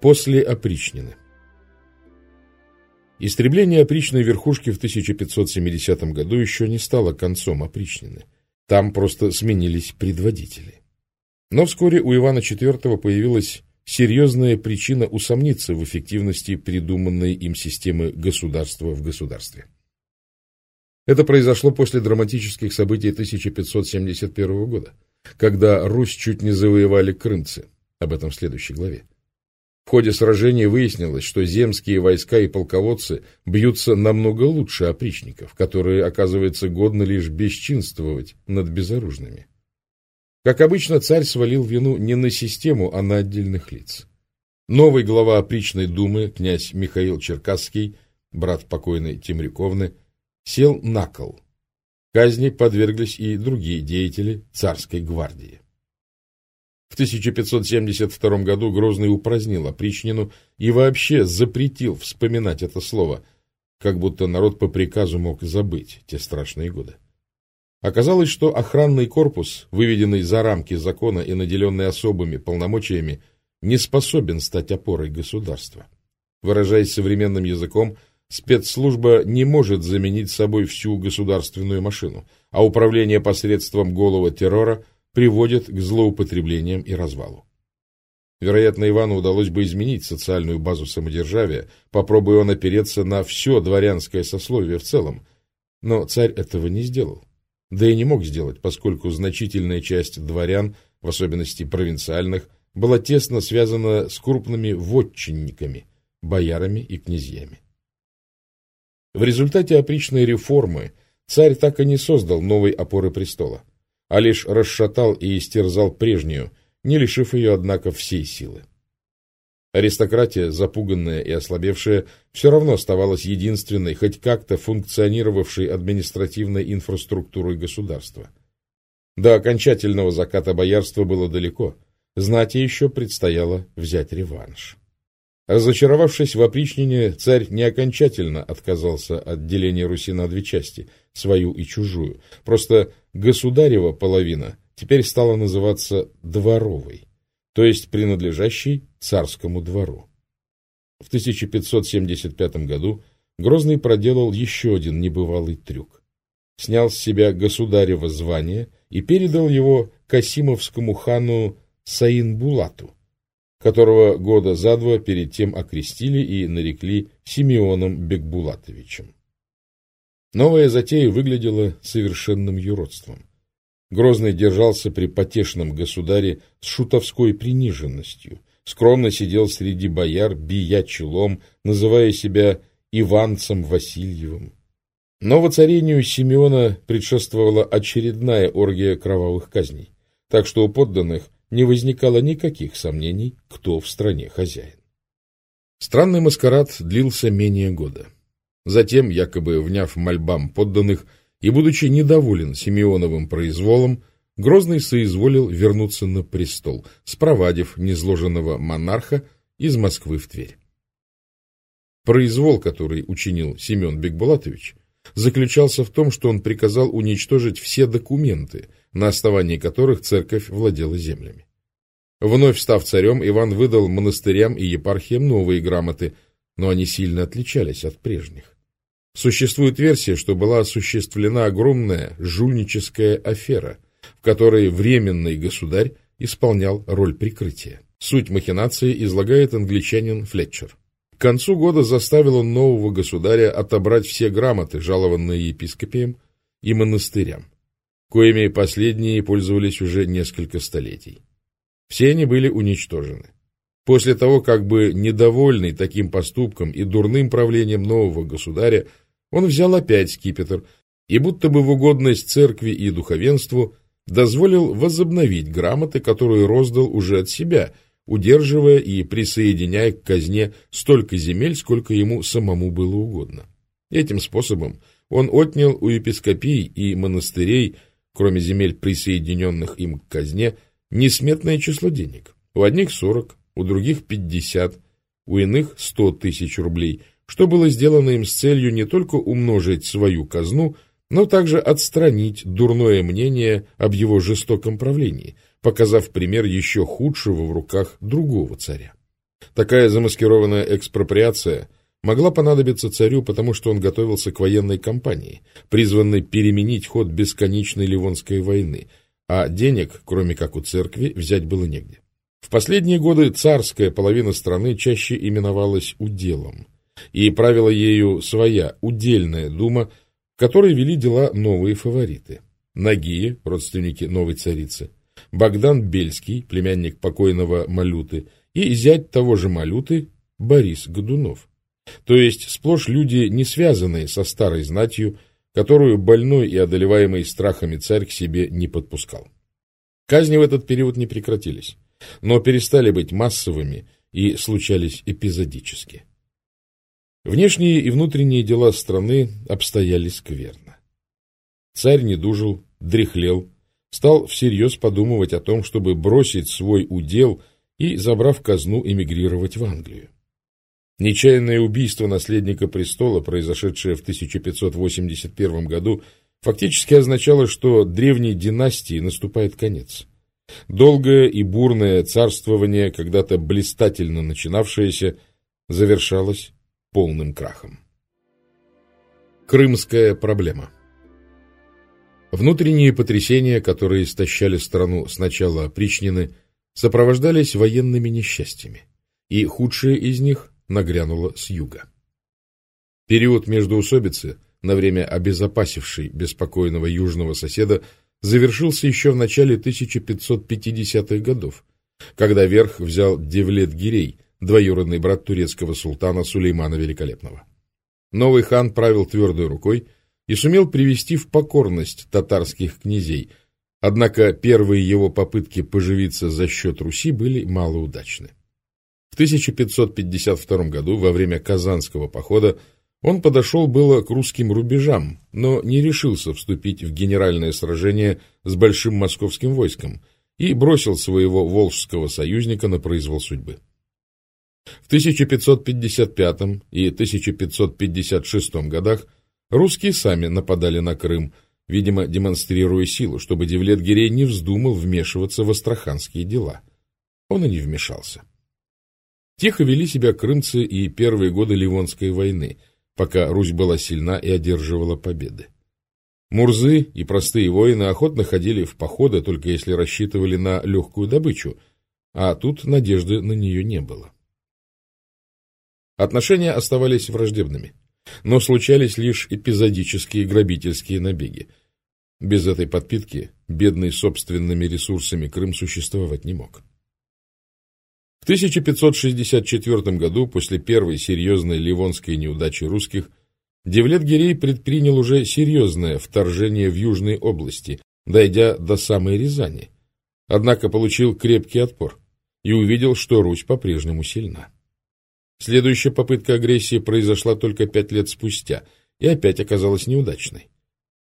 После опричнины. Истребление опричной верхушки в 1570 году еще не стало концом опричнины. Там просто сменились предводители. Но вскоре у Ивана IV появилась серьезная причина усомниться в эффективности придуманной им системы государства в государстве. Это произошло после драматических событий 1571 года, когда Русь чуть не завоевали крымцы. Об этом в следующей главе. В ходе сражения выяснилось, что земские войска и полководцы бьются намного лучше опричников, которые, оказывается, годны лишь бесчинствовать над безоружными. Как обычно, царь свалил вину не на систему, а на отдельных лиц. Новый глава опричной думы, князь Михаил Черкасский, брат покойной Темряковны, сел на кол. Казни подверглись и другие деятели царской гвардии. В 1572 году Грозный упразднил опричнину и вообще запретил вспоминать это слово, как будто народ по приказу мог забыть те страшные годы. Оказалось, что охранный корпус, выведенный за рамки закона и наделенный особыми полномочиями, не способен стать опорой государства. Выражаясь современным языком, спецслужба не может заменить собой всю государственную машину, а управление посредством голого террора приводит к злоупотреблениям и развалу. Вероятно, Ивану удалось бы изменить социальную базу самодержавия, попробуя он опереться на все дворянское сословие в целом, но царь этого не сделал. Да и не мог сделать, поскольку значительная часть дворян, в особенности провинциальных, была тесно связана с крупными вотчинниками, боярами и князьями. В результате опричной реформы царь так и не создал новой опоры престола, а лишь расшатал и истерзал прежнюю, не лишив ее, однако, всей силы. Аристократия, запуганная и ослабевшая, все равно оставалась единственной, хоть как-то функционировавшей административной инфраструктурой государства. До окончательного заката боярства было далеко, знати еще предстояло взять реванш. Разочаровавшись в опричнине, царь не окончательно отказался от деления Руси на две части, свою и чужую, просто государева половина теперь стала называться дворовой то есть принадлежащий царскому двору. В 1575 году Грозный проделал еще один небывалый трюк. Снял с себя государево звание и передал его Касимовскому хану Саинбулату, которого года за два перед тем окрестили и нарекли Симеоном Бекбулатовичем. Новая затея выглядела совершенным юродством. Грозный держался при потешном государе с шутовской приниженностью, скромно сидел среди бояр, бия челом, называя себя Иванцем Васильевым. Но воцарению Симеона предшествовала очередная оргия кровавых казней, так что у подданных не возникало никаких сомнений, кто в стране хозяин. Странный маскарад длился менее года. Затем, якобы вняв мольбам подданных, и, будучи недоволен Симеоновым произволом, Грозный соизволил вернуться на престол, спровадив незложенного монарха из Москвы в Тверь. Произвол, который учинил Семен Бекбулатович, заключался в том, что он приказал уничтожить все документы, на основании которых церковь владела землями. Вновь став царем, Иван выдал монастырям и епархиям новые грамоты, но они сильно отличались от прежних. Существует версия, что была осуществлена огромная жульническая афера, в которой временный государь исполнял роль прикрытия. Суть махинации излагает англичанин Флетчер. К концу года заставил нового государя отобрать все грамоты, жалованные епископиям и монастырям, коими последние пользовались уже несколько столетий. Все они были уничтожены. После того, как бы недовольный таким поступком и дурным правлением нового государя, он взял опять скипетр и, будто бы в угодность церкви и духовенству, дозволил возобновить грамоты, которые роздал уже от себя, удерживая и присоединяя к казне столько земель, сколько ему самому было угодно. Этим способом он отнял у епископий и монастырей, кроме земель, присоединенных им к казне, несметное число денег. У одних сорок, у других пятьдесят, у иных сто тысяч рублей, что было сделано им с целью не только умножить свою казну, но также отстранить дурное мнение об его жестоком правлении, показав пример еще худшего в руках другого царя. Такая замаскированная экспроприация могла понадобиться царю, потому что он готовился к военной кампании, призванной переменить ход бесконечной Ливонской войны, а денег, кроме как у церкви, взять было негде. В последние годы царская половина страны чаще именовалась уделом, и правила ею своя удельная дума, в которой вели дела новые фавориты. Нагие, родственники новой царицы, Богдан Бельский, племянник покойного Малюты, и зять того же Малюты Борис Годунов. То есть сплошь люди, не связанные со старой знатью, которую больной и одолеваемый страхами царь к себе не подпускал. Казни в этот период не прекратились, но перестали быть массовыми и случались эпизодически. Внешние и внутренние дела страны обстояли скверно. Царь не дужил, дряхлел, стал всерьез подумывать о том, чтобы бросить свой удел и, забрав казну, эмигрировать в Англию. Нечаянное убийство наследника престола, произошедшее в 1581 году, фактически означало, что древней династии наступает конец. Долгое и бурное царствование, когда-то блистательно начинавшееся, завершалось полным крахом. Крымская проблема Внутренние потрясения, которые истощали страну с начала опричнины, сопровождались военными несчастьями, и худшее из них нагрянуло с юга. Период междоусобицы, на время обезопасивший беспокойного южного соседа, завершился еще в начале 1550-х годов, когда верх взял Девлет-Гирей, двоюродный брат турецкого султана Сулеймана Великолепного. Новый хан правил твердой рукой и сумел привести в покорность татарских князей, однако первые его попытки поживиться за счет Руси были малоудачны. В 1552 году, во время Казанского похода, он подошел было к русским рубежам, но не решился вступить в генеральное сражение с большим московским войском и бросил своего волжского союзника на произвол судьбы. В 1555 и 1556 годах русские сами нападали на Крым, видимо, демонстрируя силу, чтобы Девлет-Гирей не вздумал вмешиваться в астраханские дела. Он и не вмешался. Тихо вели себя крымцы и первые годы Ливонской войны, пока Русь была сильна и одерживала победы. Мурзы и простые воины охотно ходили в походы, только если рассчитывали на легкую добычу, а тут надежды на нее не было. Отношения оставались враждебными, но случались лишь эпизодические грабительские набеги. Без этой подпитки бедный собственными ресурсами Крым существовать не мог. В 1564 году, после первой серьезной ливонской неудачи русских, Девлет-Гирей предпринял уже серьезное вторжение в южные области, дойдя до самой Рязани. Однако получил крепкий отпор и увидел, что Русь по-прежнему сильна. Следующая попытка агрессии произошла только пять лет спустя и опять оказалась неудачной.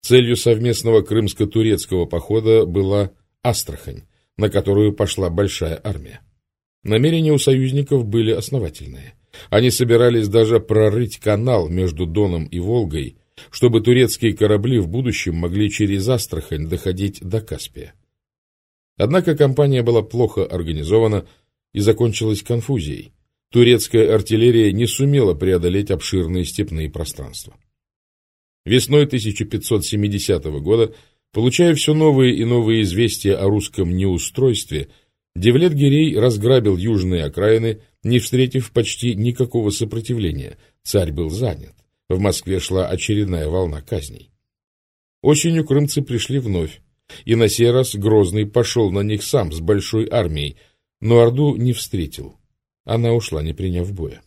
Целью совместного крымско-турецкого похода была Астрахань, на которую пошла большая армия. Намерения у союзников были основательные. Они собирались даже прорыть канал между Доном и Волгой, чтобы турецкие корабли в будущем могли через Астрахань доходить до Каспия. Однако кампания была плохо организована и закончилась конфузией. Турецкая артиллерия не сумела преодолеть обширные степные пространства. Весной 1570 года, получая все новые и новые известия о русском неустройстве, Девлет-Гирей разграбил южные окраины, не встретив почти никакого сопротивления. Царь был занят. В Москве шла очередная волна казней. Осенью крымцы пришли вновь, и на сей раз Грозный пошел на них сам с большой армией, но Орду не встретил. Она ушла, не приняв боя.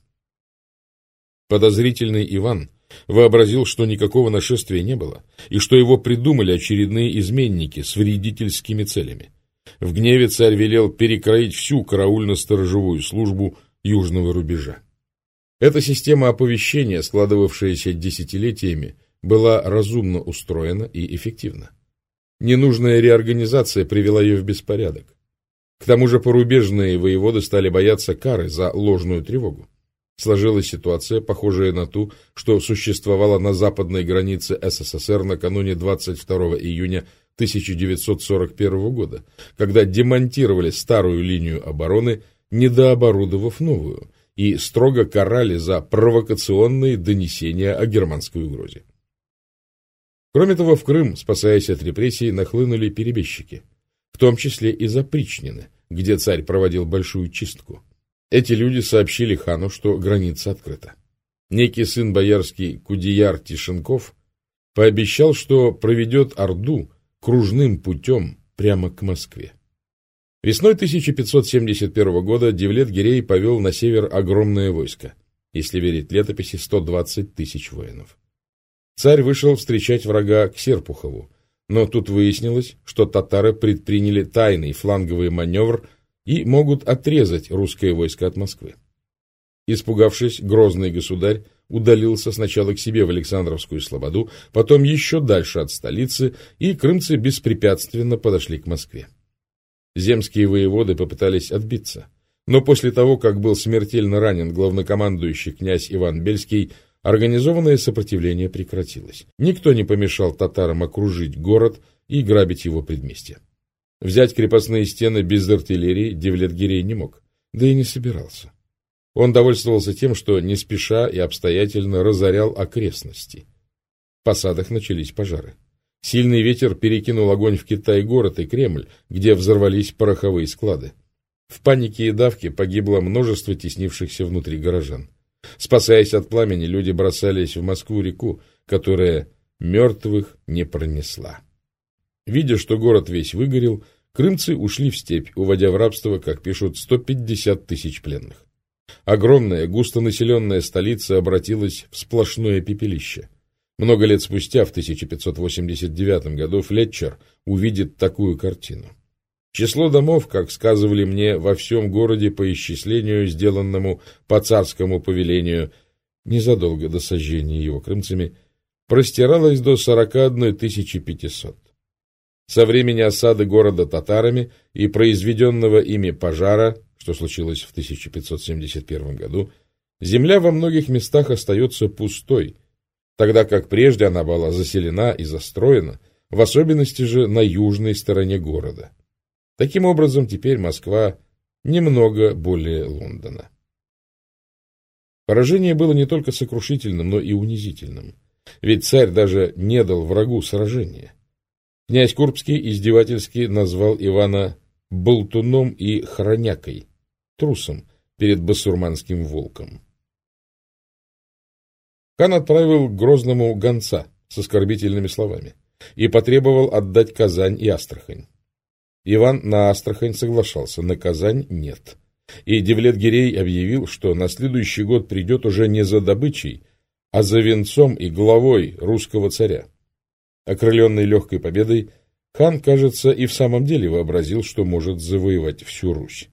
Подозрительный Иван вообразил, что никакого нашествия не было, и что его придумали очередные изменники с вредительскими целями. В гневе царь велел перекроить всю караульно-сторожевую службу южного рубежа. Эта система оповещения, складывавшаяся десятилетиями, была разумно устроена и эффективна. Ненужная реорганизация привела ее в беспорядок. К тому же порубежные воеводы стали бояться кары за ложную тревогу. Сложилась ситуация, похожая на ту, что существовала на западной границе СССР накануне 22 июня 1941 года, когда демонтировали старую линию обороны недооборудовав новую, и строго карали за провокационные донесения о германской угрозе. Кроме того, в Крым, спасаясь от репрессий, нахлынули перебежчики, в том числе и запричнины, где царь проводил большую чистку. Эти люди сообщили хану, что граница открыта. Некий сын боярский Кудияр Тишенков пообещал, что проведет Орду кружным путем прямо к Москве. Весной 1571 года Девлет-Гирей повел на север огромное войско, если верить летописи 120 тысяч воинов. Царь вышел встречать врага к Серпухову, но тут выяснилось, что татары предприняли тайный фланговый маневр и могут отрезать русское войско от Москвы. Испугавшись, грозный государь удалился сначала к себе в Александровскую Слободу, потом еще дальше от столицы, и крымцы беспрепятственно подошли к Москве. Земские воеводы попытались отбиться, но после того, как был смертельно ранен главнокомандующий князь Иван Бельский, организованное сопротивление прекратилось. Никто не помешал татарам окружить город и грабить его предместья. Взять крепостные стены без артиллерии Девлет-Гирей не мог, да и не собирался. Он довольствовался тем, что не спеша и обстоятельно разорял окрестности. В посадах начались пожары. Сильный ветер перекинул огонь в Китай-город и Кремль, где взорвались пороховые склады. В панике и давке погибло множество теснившихся внутри горожан. Спасаясь от пламени, люди бросались в Москву-реку, которая мертвых не пронесла. Видя, что город весь выгорел, крымцы ушли в степь, уводя в рабство, как пишут, 150 тысяч пленных. Огромная, густонаселенная столица обратилась в сплошное пепелище. Много лет спустя, в 1589 году, Флетчер увидит такую картину. Число домов, как сказывали мне, во всем городе по исчислению, сделанному по царскому повелению, незадолго до сожжения его крымцами, простиралось до 41 500. Со времени осады города татарами и произведенного ими пожара что случилось в 1571 году, земля во многих местах остается пустой, тогда как прежде она была заселена и застроена, в особенности же на южной стороне города. Таким образом, теперь Москва немного более Лондона. Поражение было не только сокрушительным, но и унизительным. Ведь царь даже не дал врагу сражения. Князь Курбский издевательски назвал Ивана болтуном и хронякой, трусом перед басурманским волком. Хан отправил к Грозному гонца с оскорбительными словами и потребовал отдать Казань и Астрахань. Иван на Астрахань соглашался, на Казань нет. И Девлет-Гирей объявил, что на следующий год придет уже не за добычей, а за венцом и главой русского царя. Окрыленный легкой победой, хан, кажется, и в самом деле вообразил, что может завоевать всю Русь.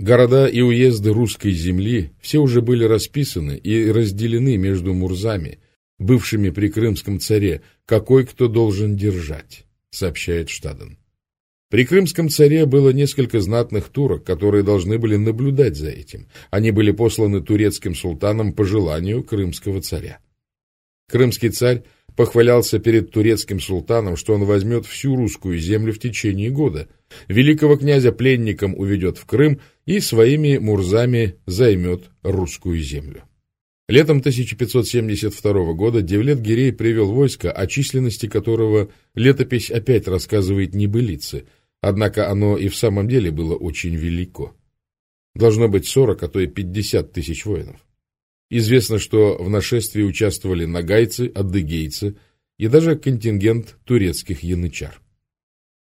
Города и уезды русской земли все уже были расписаны и разделены между мурзами, бывшими при крымском царе, какой кто должен держать, сообщает Штаден. При крымском царе было несколько знатных турок, которые должны были наблюдать за этим. Они были посланы турецким султаном по желанию крымского царя. Крымский царь похвалялся перед турецким султаном, что он возьмет всю русскую землю в течение года, великого князя пленником уведет в Крым и своими мурзами займет русскую землю. Летом 1572 года Девлет-Гирей привел войско, о численности которого летопись опять рассказывает небылицы, однако оно и в самом деле было очень велико. Должно быть 40, а то и 50 тысяч воинов. Известно, что в нашествии участвовали нагайцы, адыгейцы и даже контингент турецких янычар.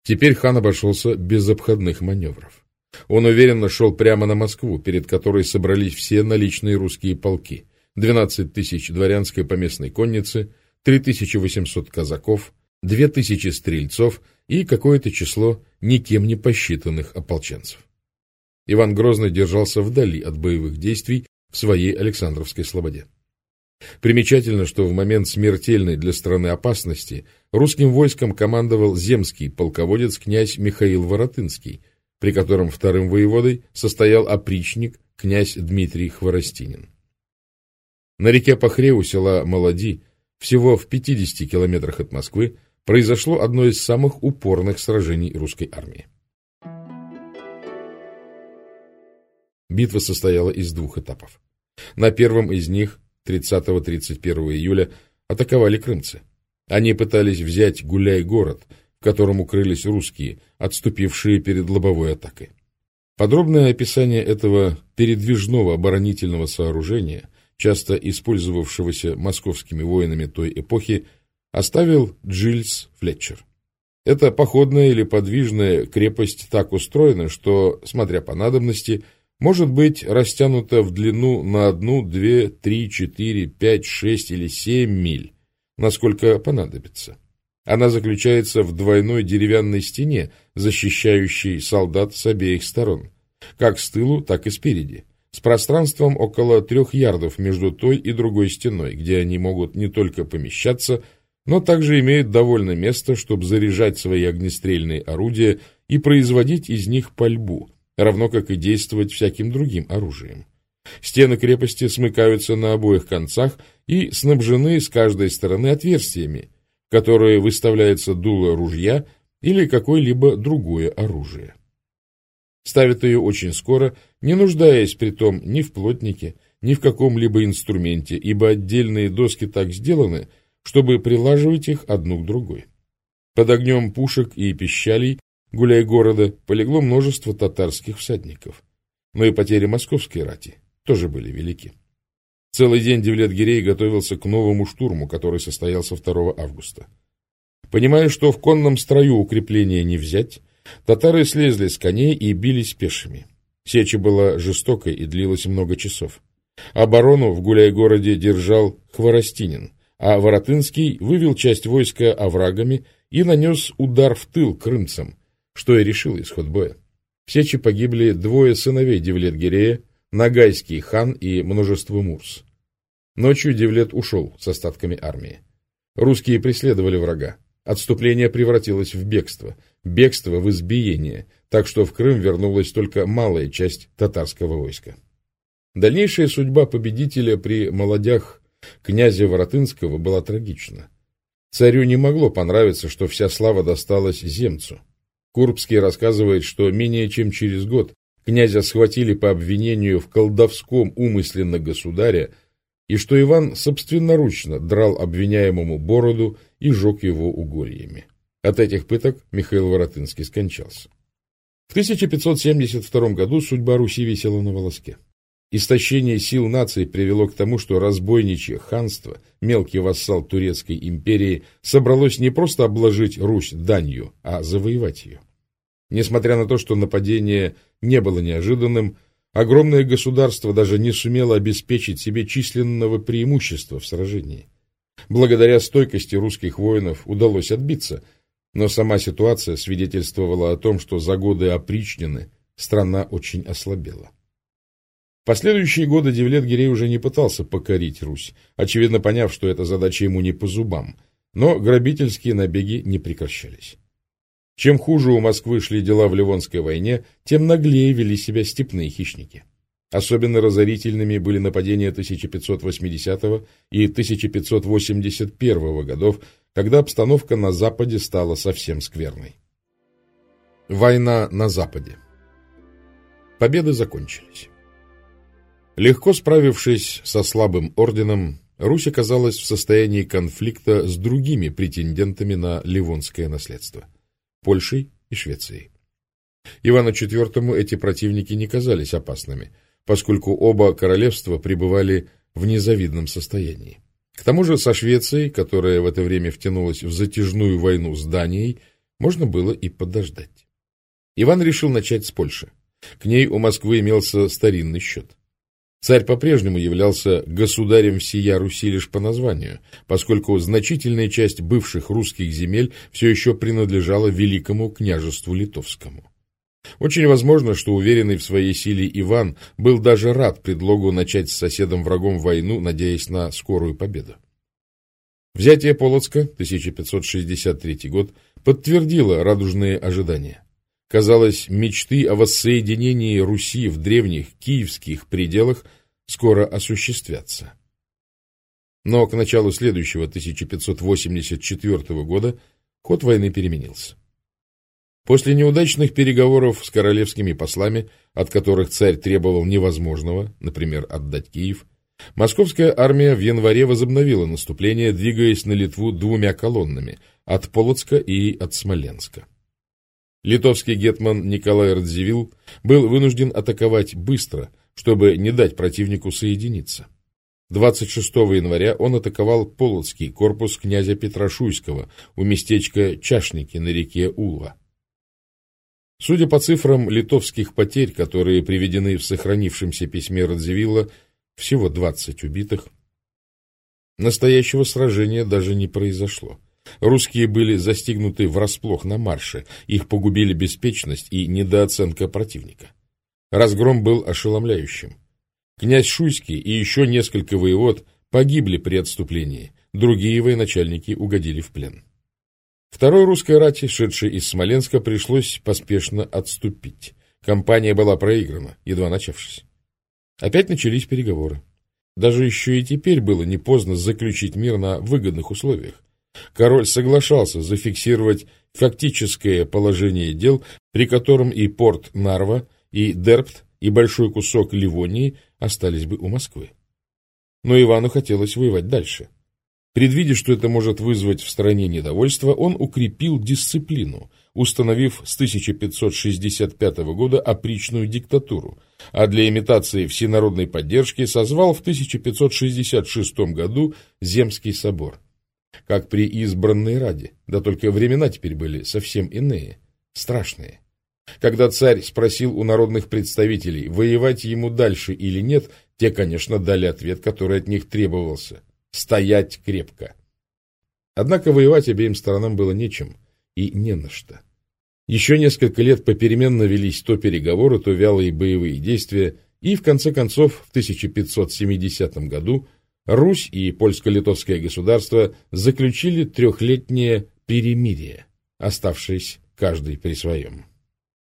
Теперь хан обошелся без обходных маневров. Он уверенно шел прямо на Москву, перед которой собрались все наличные русские полки. 12 тысяч дворянской поместной конницы, 3800 казаков, 2000 стрельцов и какое-то число никем не посчитанных ополченцев. Иван Грозный держался вдали от боевых действий в своей Александровской слободе. Примечательно, что в момент смертельной для страны опасности русским войском командовал земский полководец князь Михаил Воротынский, при котором вторым воеводой состоял опричник князь Дмитрий Хворостинин. На реке Пахре у села Молоди, всего в 50 километрах от Москвы, произошло одно из самых упорных сражений русской армии. Битва состояла из двух этапов. На первом из них, 30-31 июля, атаковали крымцы. Они пытались взять Гуляй-город, в котором укрылись русские, отступившие перед лобовой атакой. Подробное описание этого передвижного оборонительного сооружения, часто использовавшегося московскими воинами той эпохи, оставил Джильс Флетчер. Эта походная или подвижная крепость так устроена, что, смотря по надобности, может быть растянута в длину на одну, две, три, четыре, пять, шесть или семь миль, насколько понадобится. Она заключается в двойной деревянной стене, защищающей солдат с обеих сторон, как с тылу, так и спереди, с пространством около трех ярдов между той и другой стеной, где они могут не только помещаться, но также имеют довольно место, чтобы заряжать свои огнестрельные орудия и производить из них пальбу, равно как и действовать всяким другим оружием. Стены крепости смыкаются на обоих концах и снабжены с каждой стороны отверстиями, в которые выставляется дуло ружья или какое-либо другое оружие. Ставят ее очень скоро, не нуждаясь при том ни в плотнике, ни в каком-либо инструменте, ибо отдельные доски так сделаны, чтобы прилаживать их одну к другой. Под огнем пушек и пищалей гуляя города, полегло множество татарских всадников. Но и потери московской рати тоже были велики. Целый день Девлет-Гирей готовился к новому штурму, который состоялся 2 августа. Понимая, что в конном строю укрепления не взять, татары слезли с коней и бились пешими. Сеча была жестокой и длилась много часов. Оборону в Гуляй-городе держал Хворостинин, а Воротынский вывел часть войска оврагами и нанес удар в тыл крымцам, что и решил исход боя. В Сечи погибли двое сыновей Девлет-Гирея, Нагайский хан и множество мурс. Ночью Девлет ушел с остатками армии. Русские преследовали врага. Отступление превратилось в бегство, бегство в избиение, так что в Крым вернулась только малая часть татарского войска. Дальнейшая судьба победителя при молодях князя Воротынского была трагична. Царю не могло понравиться, что вся слава досталась земцу. Курбский рассказывает, что менее чем через год князя схватили по обвинению в колдовском умысле на государя, и что Иван собственноручно драл обвиняемому бороду и жег его угольями. От этих пыток Михаил Воротынский скончался. В 1572 году судьба Руси висела на волоске. Истощение сил нации привело к тому, что разбойничье ханство, мелкий вассал турецкой империи, собралось не просто обложить Русь данью, а завоевать ее. Несмотря на то, что нападение не было неожиданным, огромное государство даже не сумело обеспечить себе численного преимущества в сражении. Благодаря стойкости русских воинов удалось отбиться, но сама ситуация свидетельствовала о том, что за годы опричнины страна очень ослабела последующие годы Девлет-Гирей уже не пытался покорить Русь, очевидно поняв, что эта задача ему не по зубам, но грабительские набеги не прекращались. Чем хуже у Москвы шли дела в Ливонской войне, тем наглее вели себя степные хищники. Особенно разорительными были нападения 1580 и 1581 годов, когда обстановка на Западе стала совсем скверной. Война на Западе Победы закончились. Легко справившись со слабым орденом, Русь оказалась в состоянии конфликта с другими претендентами на ливонское наследство – Польшей и Швецией. Ивану IV эти противники не казались опасными, поскольку оба королевства пребывали в незавидном состоянии. К тому же со Швецией, которая в это время втянулась в затяжную войну с Данией, можно было и подождать. Иван решил начать с Польши. К ней у Москвы имелся старинный счет. Царь по-прежнему являлся государем всея Руси лишь по названию, поскольку значительная часть бывших русских земель все еще принадлежала Великому княжеству Литовскому. Очень возможно, что уверенный в своей силе Иван был даже рад предлогу начать с соседом-врагом войну, надеясь на скорую победу. Взятие Полоцка, 1563 год, подтвердило радужные ожидания. Казалось, мечты о воссоединении Руси в древних киевских пределах скоро осуществятся. Но к началу следующего 1584 года ход войны переменился. После неудачных переговоров с королевскими послами, от которых царь требовал невозможного, например, отдать Киев, московская армия в январе возобновила наступление, двигаясь на Литву двумя колоннами – от Полоцка и от Смоленска. Литовский гетман Николай Радзивилл был вынужден атаковать быстро, чтобы не дать противнику соединиться. 26 января он атаковал Полоцкий корпус князя Петра Шуйского у местечка Чашники на реке Улва. Судя по цифрам литовских потерь, которые приведены в сохранившемся письме Радзивилла, всего 20 убитых, настоящего сражения даже не произошло. Русские были застигнуты врасплох на марше, их погубили беспечность и недооценка противника. Разгром был ошеломляющим. Князь Шуйский и еще несколько воевод погибли при отступлении, другие военачальники угодили в плен. Второй русской рати, шедшей из Смоленска, пришлось поспешно отступить. Компания была проиграна, едва начавшись. Опять начались переговоры. Даже еще и теперь было не поздно заключить мир на выгодных условиях. Король соглашался зафиксировать фактическое положение дел, при котором и порт Нарва, и Дерпт, и большой кусок Ливонии остались бы у Москвы. Но Ивану хотелось воевать дальше. Предвидя, что это может вызвать в стране недовольство, он укрепил дисциплину, установив с 1565 года опричную диктатуру, а для имитации всенародной поддержки созвал в 1566 году Земский собор. Как при избранной Раде, да только времена теперь были совсем иные, страшные. Когда царь спросил у народных представителей, воевать ему дальше или нет, те, конечно, дали ответ, который от них требовался – стоять крепко. Однако воевать обеим сторонам было нечем и не на что. Еще несколько лет попеременно велись то переговоры, то вялые боевые действия, и в конце концов в 1570 году Русь и польско-литовское государство заключили трехлетнее перемирие, оставшись каждый при своем.